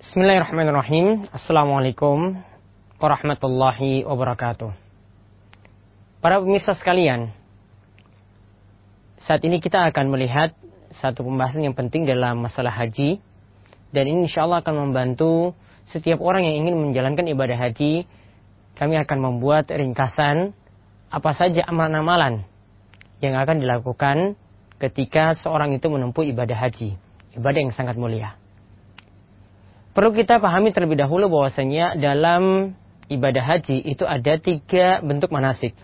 Bismillahirrahmanirrahim. Assalamualaikum warahmatullahi wabarakatuh. Para pemirsa sekalian, saat ini kita akan melihat satu pembahasan yang penting dalam masalah haji dan ini insya Allah akan membantu setiap orang yang ingin menjalankan ibadah haji. Kami akan membuat ringkasan apa saja amalan-amalan yang akan dilakukan ketika seorang itu menempuh ibadah haji, ibadah yang sangat mulia. Perlu kita pahami terlebih dahulu bahwasanya dalam ibadah haji itu ada tiga bentuk manasik.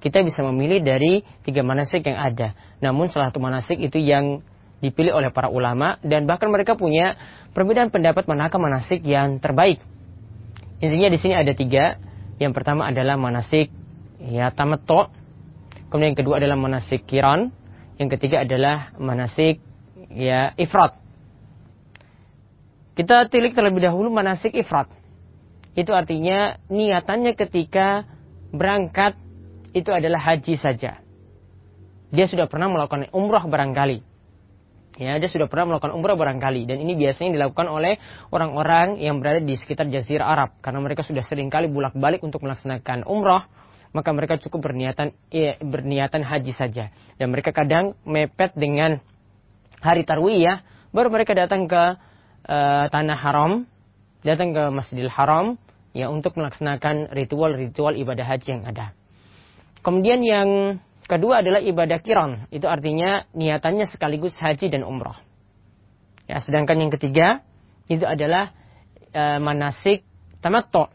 Kita bisa memilih dari tiga manasik yang ada. Namun salah satu manasik itu yang dipilih oleh para ulama dan bahkan mereka punya perbedaan pendapat manakah manasik yang terbaik. Intinya di sini ada tiga. Yang pertama adalah manasik ya tamattu. Kemudian yang kedua adalah manasik kiran. Yang ketiga adalah manasik ya ifrat. Kita tilik terlebih dahulu manasik ifrat. Itu artinya niatannya ketika berangkat itu adalah haji saja. Dia sudah pernah melakukan umrah barangkali. Ya, dia sudah pernah melakukan umrah barangkali dan ini biasanya dilakukan oleh orang-orang yang berada di sekitar jazirah Arab karena mereka sudah sering kali bolak-balik untuk melaksanakan umrah, maka mereka cukup berniatan ya, berniatan haji saja dan mereka kadang mepet dengan hari tarwiyah baru mereka datang ke uh, tanah haram, datang ke Masjidil Haram ya untuk melaksanakan ritual-ritual ibadah haji yang ada. Kemudian yang kedua adalah ibadah kiron, itu artinya niatannya sekaligus haji dan umroh. Ya, sedangkan yang ketiga itu adalah uh, manasik tamattu,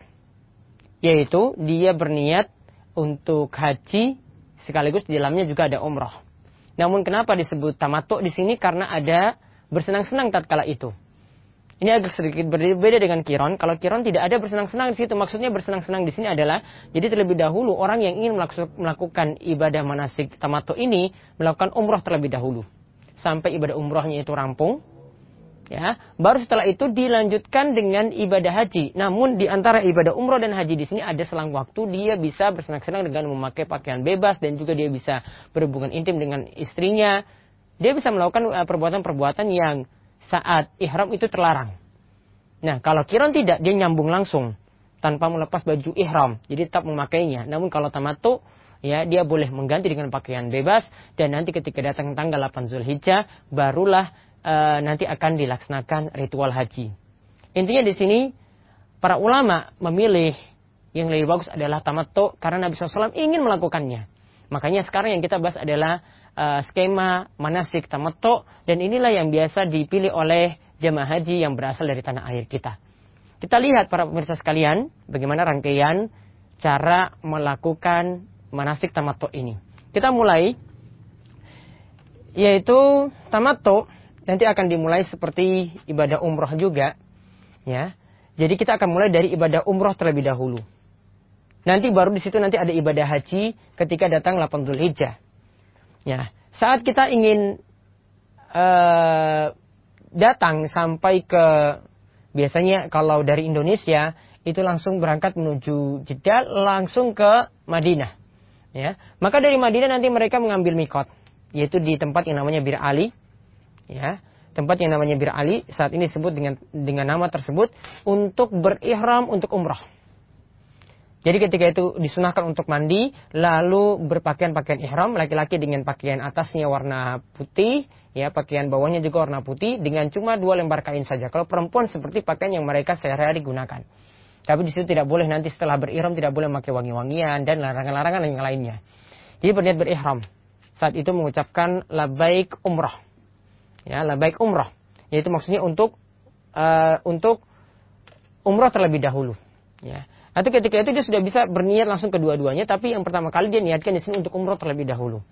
yaitu dia berniat untuk haji sekaligus di dalamnya juga ada umroh. Namun kenapa disebut tamattu di sini karena ada bersenang-senang tatkala itu. Ini agak sedikit berbeda dengan kiron. Kalau kiron tidak ada bersenang-senang di situ. Maksudnya bersenang-senang di sini adalah jadi terlebih dahulu orang yang ingin melakukan ibadah manasik tamato ini melakukan umroh terlebih dahulu sampai ibadah umrohnya itu rampung. Ya, baru setelah itu dilanjutkan dengan ibadah haji. Namun di antara ibadah umroh dan haji di sini ada selang waktu dia bisa bersenang-senang dengan memakai pakaian bebas dan juga dia bisa berhubungan intim dengan istrinya. Dia bisa melakukan eh, perbuatan-perbuatan yang saat ihram itu terlarang. Nah, kalau kiron tidak, dia nyambung langsung tanpa melepas baju ihram. Jadi tetap memakainya. Namun kalau tamatu, ya dia boleh mengganti dengan pakaian bebas dan nanti ketika datang tanggal 8 Zulhijjah barulah e, nanti akan dilaksanakan ritual haji. Intinya di sini para ulama memilih yang lebih bagus adalah tamatu karena Nabi SAW ingin melakukannya. Makanya sekarang yang kita bahas adalah uh, skema manasik tamattu dan inilah yang biasa dipilih oleh jemaah haji yang berasal dari tanah air kita. Kita lihat para pemirsa sekalian bagaimana rangkaian cara melakukan manasik tamattu ini. Kita mulai yaitu tamattu nanti akan dimulai seperti ibadah umroh juga ya. Jadi kita akan mulai dari ibadah umroh terlebih dahulu. Nanti baru di situ nanti ada ibadah haji ketika datang 8 Hijjah. Ya, saat kita ingin uh, datang sampai ke biasanya kalau dari Indonesia itu langsung berangkat menuju Jeddah langsung ke Madinah. Ya, maka dari Madinah nanti mereka mengambil mikot, yaitu di tempat yang namanya Bir Ali. Ya, tempat yang namanya Bir Ali saat ini disebut dengan dengan nama tersebut untuk berihram untuk umrah. Jadi ketika itu disunahkan untuk mandi, lalu berpakaian pakaian ihram, laki-laki dengan pakaian atasnya warna putih, ya pakaian bawahnya juga warna putih, dengan cuma dua lembar kain saja. Kalau perempuan seperti pakaian yang mereka sehari-hari gunakan. Tapi di situ tidak boleh nanti setelah berihram tidak boleh memakai wangi-wangian dan larangan-larangan yang lainnya. Jadi berniat berihram. Saat itu mengucapkan labaik umrah. Ya, labaik umrah. Yaitu maksudnya untuk uh, untuk umrah terlebih dahulu. Ya. Atau ketika itu dia sudah bisa berniat langsung kedua-duanya, tapi yang pertama kali dia niatkan di sini untuk umroh terlebih dahulu.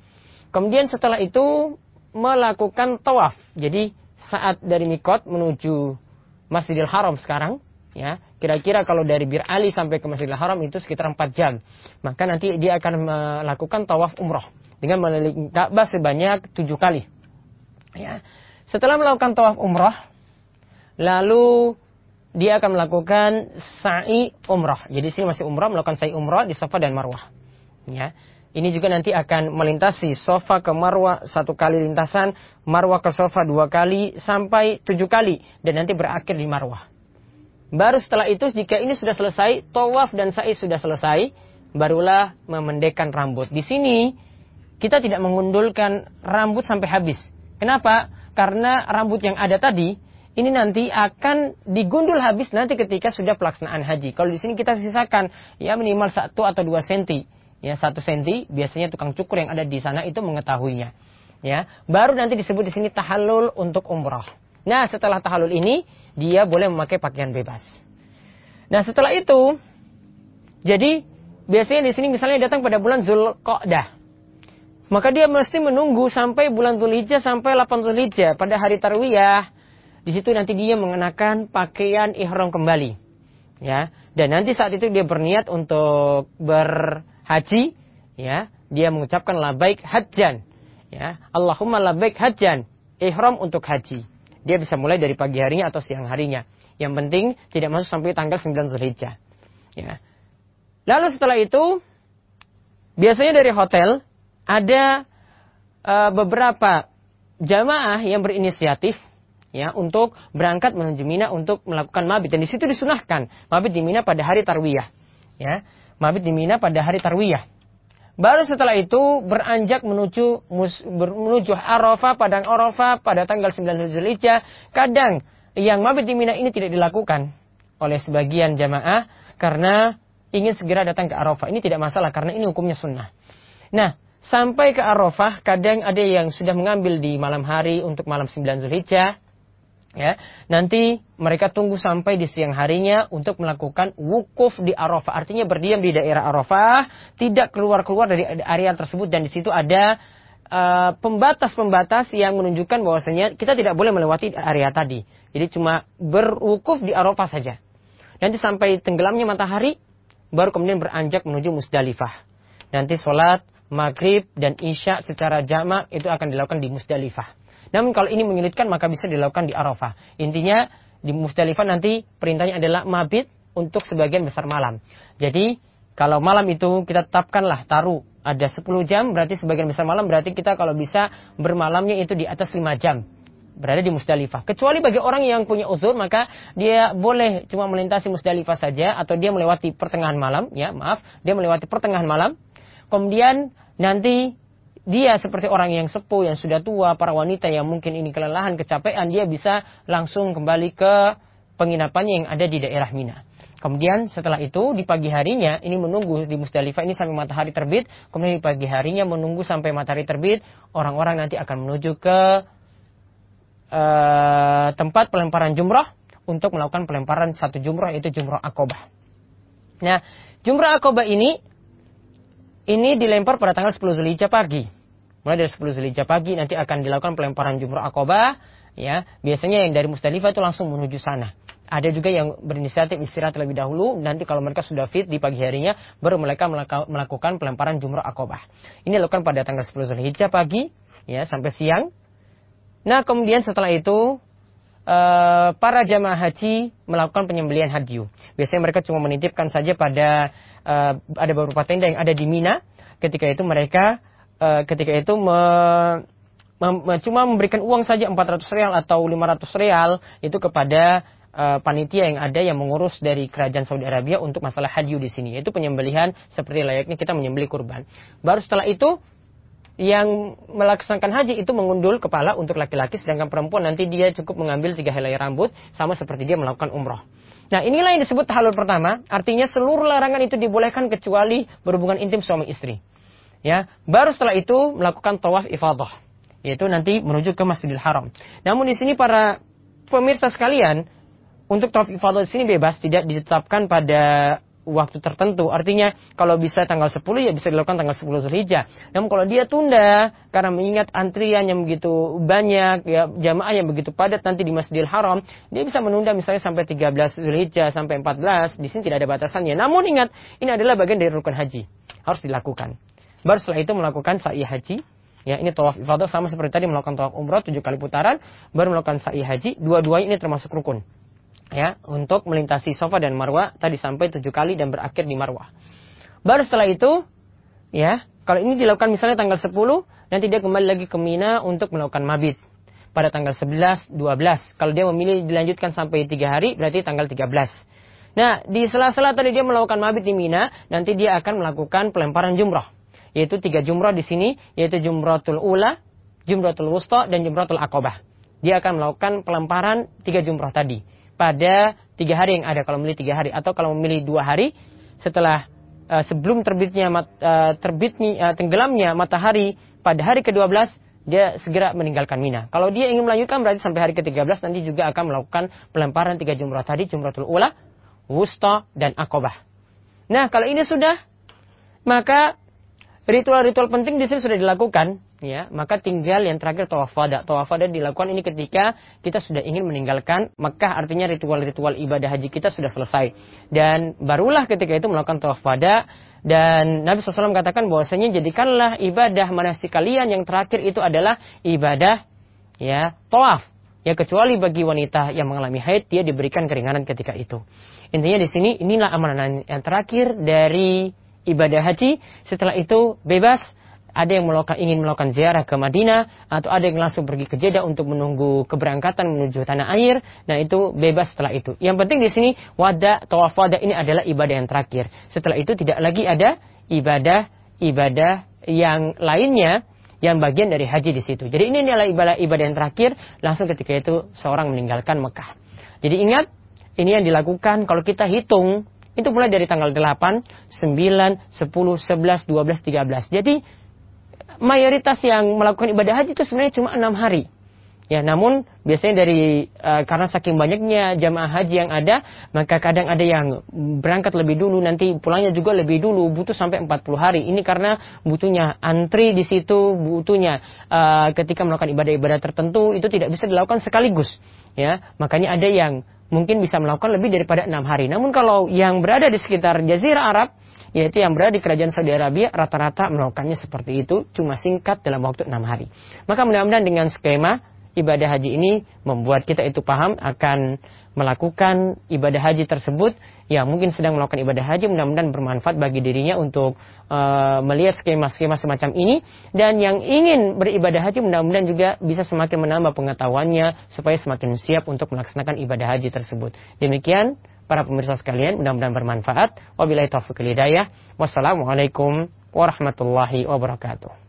Kemudian setelah itu melakukan tawaf. Jadi saat dari Mikot menuju Masjidil Haram sekarang, ya kira-kira kalau dari Bir Ali sampai ke Masjidil Haram itu sekitar 4 jam. Maka nanti dia akan melakukan tawaf umroh dengan melilit Ka'bah sebanyak tujuh kali. Ya. Setelah melakukan tawaf umroh, lalu dia akan melakukan sa'i umrah. Jadi sini masih umrah melakukan sa'i umrah di Safa dan Marwah. Ya. Ini juga nanti akan melintasi Safa ke Marwah satu kali lintasan, Marwah ke Safa dua kali sampai tujuh kali dan nanti berakhir di Marwah. Baru setelah itu jika ini sudah selesai, tawaf dan sa'i sudah selesai, barulah memendekkan rambut. Di sini kita tidak mengundulkan rambut sampai habis. Kenapa? Karena rambut yang ada tadi ini nanti akan digundul habis nanti ketika sudah pelaksanaan haji. Kalau di sini kita sisakan ya minimal satu atau dua senti, ya satu senti. Biasanya tukang cukur yang ada di sana itu mengetahuinya. Ya, baru nanti disebut di sini tahallul untuk umroh. Nah, setelah tahallul ini dia boleh memakai pakaian bebas. Nah, setelah itu jadi biasanya di sini misalnya datang pada bulan Zulqa'dah. Maka dia mesti menunggu sampai bulan Zulhijjah sampai 8 Zulhijjah pada hari tarwiyah di situ nanti dia mengenakan pakaian ihram kembali. Ya, dan nanti saat itu dia berniat untuk berhaji, ya, dia mengucapkan labaik hajjan. Ya, Allahumma labaik hajjan, ihram untuk haji. Dia bisa mulai dari pagi harinya atau siang harinya. Yang penting tidak masuk sampai tanggal 9 Zulhijjah. Ya. Lalu setelah itu biasanya dari hotel ada uh, beberapa jamaah yang berinisiatif ya untuk berangkat menuju Mina untuk melakukan mabit. Dan di situ disunahkan mabit di Mina pada hari tarwiyah. Ya mabit di Mina pada hari tarwiyah. Baru setelah itu beranjak menuju mus, menuju Arafah padang Arafah pada tanggal 9 Zulhijjah kadang yang mabit di Mina ini tidak dilakukan oleh sebagian jamaah karena ingin segera datang ke Arafah. Ini tidak masalah karena ini hukumnya sunnah. Nah Sampai ke Arafah, kadang ada yang sudah mengambil di malam hari untuk malam 9 Zulhijjah ya. Nanti mereka tunggu sampai di siang harinya untuk melakukan wukuf di Arafah. Artinya berdiam di daerah Arafah tidak keluar keluar dari area tersebut. Dan di situ ada uh, pembatas-pembatas uh, yang menunjukkan bahwasanya kita tidak boleh melewati area tadi. Jadi cuma berwukuf di Arafah saja. Nanti sampai tenggelamnya matahari baru kemudian beranjak menuju Musdalifah. Nanti sholat maghrib dan isya secara jamak itu akan dilakukan di Musdalifah namun kalau ini menyulitkan maka bisa dilakukan di Arafah. Intinya di Musdalifah nanti perintahnya adalah mabit untuk sebagian besar malam. Jadi kalau malam itu kita tetapkanlah taruh ada 10 jam berarti sebagian besar malam berarti kita kalau bisa bermalamnya itu di atas 5 jam berada di Musdalifah. Kecuali bagi orang yang punya uzur maka dia boleh cuma melintasi Musdalifah saja atau dia melewati pertengahan malam ya maaf dia melewati pertengahan malam kemudian nanti dia seperti orang yang sepuh, yang sudah tua, para wanita yang mungkin ini kelelahan, kecapean, dia bisa langsung kembali ke penginapannya yang ada di daerah Mina. Kemudian setelah itu di pagi harinya ini menunggu di Musdalifah ini sampai matahari terbit. Kemudian di pagi harinya menunggu sampai matahari terbit. Orang-orang nanti akan menuju ke uh, tempat pelemparan jumrah untuk melakukan pelemparan satu jumrah itu jumrah akobah. Nah, jumrah akobah ini ini dilempar pada tanggal 10 Zulhijjah pagi. Mulai dari 10 Zulhijjah pagi nanti akan dilakukan pelemparan jumrah akobah. Ya, biasanya yang dari Musdalifah itu langsung menuju sana. Ada juga yang berinisiatif istirahat terlebih dahulu. Nanti kalau mereka sudah fit di pagi harinya, baru mereka melakukan pelemparan jumrah akobah. Ini dilakukan pada tanggal 10 Zulhijjah pagi, ya sampai siang. Nah kemudian setelah itu uh, para jamaah haji melakukan penyembelian hadyu. Biasanya mereka cuma menitipkan saja pada uh, ada beberapa tenda yang ada di Mina. Ketika itu mereka uh, ketika itu me, me, cuma memberikan uang saja 400 real atau 500 real itu kepada uh, panitia yang ada yang mengurus dari kerajaan Saudi Arabia untuk masalah hadyu di sini. Itu penyembelihan seperti layaknya kita menyembelih kurban. Baru setelah itu yang melaksanakan haji itu mengundul kepala untuk laki-laki sedangkan perempuan nanti dia cukup mengambil tiga helai rambut sama seperti dia melakukan umroh. Nah inilah yang disebut halul pertama, artinya seluruh larangan itu dibolehkan kecuali berhubungan intim suami istri. Ya, baru setelah itu melakukan tawaf ifadah, yaitu nanti menuju ke Masjidil Haram. Namun di sini para pemirsa sekalian, untuk tawaf ifadah di sini bebas, tidak ditetapkan pada waktu tertentu. Artinya kalau bisa tanggal 10 ya bisa dilakukan tanggal 10 Zulhijjah. Namun kalau dia tunda karena mengingat antrian yang begitu banyak, ya jamaah yang begitu padat nanti di Masjidil Haram, dia bisa menunda misalnya sampai 13 Zulhijjah sampai 14. Di sini tidak ada batasannya. Namun ingat, ini adalah bagian dari rukun haji. Harus dilakukan. Baru setelah itu melakukan sa'i haji. Ya, ini tawaf ifadah sama seperti tadi melakukan tawaf umrah tujuh kali putaran, baru melakukan sa'i haji. Dua-duanya ini termasuk rukun ya untuk melintasi Sofa dan Marwah tadi sampai tujuh kali dan berakhir di Marwah. Baru setelah itu, ya kalau ini dilakukan misalnya tanggal 10, nanti dia kembali lagi ke Mina untuk melakukan mabit. pada tanggal 11, 12. Kalau dia memilih dilanjutkan sampai 3 hari, berarti tanggal 13. Nah, di sela-sela tadi dia melakukan mabit di Mina, nanti dia akan melakukan pelemparan jumrah. Yaitu tiga jumrah di sini, yaitu jumratul ula, jumratul wusta, dan jumratul akobah. Dia akan melakukan pelemparan tiga jumrah tadi. Pada tiga hari yang ada, kalau memilih tiga hari. Atau kalau memilih dua hari, setelah uh, sebelum terbitnya uh, terbit uh, tenggelamnya matahari pada hari ke-12 dia segera meninggalkan Mina. Kalau dia ingin melanjutkan berarti sampai hari ke-13 nanti juga akan melakukan pelemparan tiga jumrah tadi, jumratul ula, wusta, dan akobah. Nah, kalau ini sudah, maka ritual-ritual penting di sini sudah dilakukan, ya. Maka tinggal yang terakhir tawaf wada. Tawaf wada dilakukan ini ketika kita sudah ingin meninggalkan Mekah, artinya ritual-ritual ibadah haji kita sudah selesai. Dan barulah ketika itu melakukan tawaf wada dan Nabi SAW katakan bahwasanya jadikanlah ibadah manasik kalian yang terakhir itu adalah ibadah ya tawaf. Ya kecuali bagi wanita yang mengalami haid dia diberikan keringanan ketika itu. Intinya di sini inilah amalan yang terakhir dari ibadah haji. Setelah itu bebas ada yang melakukan, ingin melakukan ziarah ke Madinah atau ada yang langsung pergi ke Jeddah untuk menunggu keberangkatan menuju tanah air. Nah itu bebas setelah itu. Yang penting di sini wada tawaf wada ini adalah ibadah yang terakhir. Setelah itu tidak lagi ada ibadah ibadah yang lainnya yang bagian dari haji di situ. Jadi ini adalah ibadah ibadah yang terakhir langsung ketika itu seorang meninggalkan Mekah. Jadi ingat ini yang dilakukan kalau kita hitung itu mulai dari tanggal 8, 9, 10, 11, 12, 13. Jadi mayoritas yang melakukan ibadah haji itu sebenarnya cuma enam hari. Ya, namun biasanya dari uh, karena saking banyaknya jamaah haji yang ada, maka kadang ada yang berangkat lebih dulu, nanti pulangnya juga lebih dulu, butuh sampai 40 hari. Ini karena butuhnya antri di situ, butuhnya uh, ketika melakukan ibadah-ibadah tertentu itu tidak bisa dilakukan sekaligus. Ya, makanya ada yang mungkin bisa melakukan lebih daripada enam hari. Namun kalau yang berada di sekitar Jazirah Arab, yaitu yang berada di kerajaan Saudi Arabia rata-rata melakukannya seperti itu cuma singkat dalam waktu enam hari. Maka mudah-mudahan dengan skema ibadah haji ini membuat kita itu paham akan melakukan ibadah haji tersebut yang mungkin sedang melakukan ibadah haji mudah-mudahan bermanfaat bagi dirinya untuk uh, melihat skema-skema semacam ini dan yang ingin beribadah haji mudah-mudahan juga bisa semakin menambah pengetahuannya supaya semakin siap untuk melaksanakan ibadah haji tersebut. Demikian para pemirsa sekalian, mudah-mudahan bermanfaat. Wabillahi taufiq. Wassalamualaikum warahmatullahi wabarakatuh.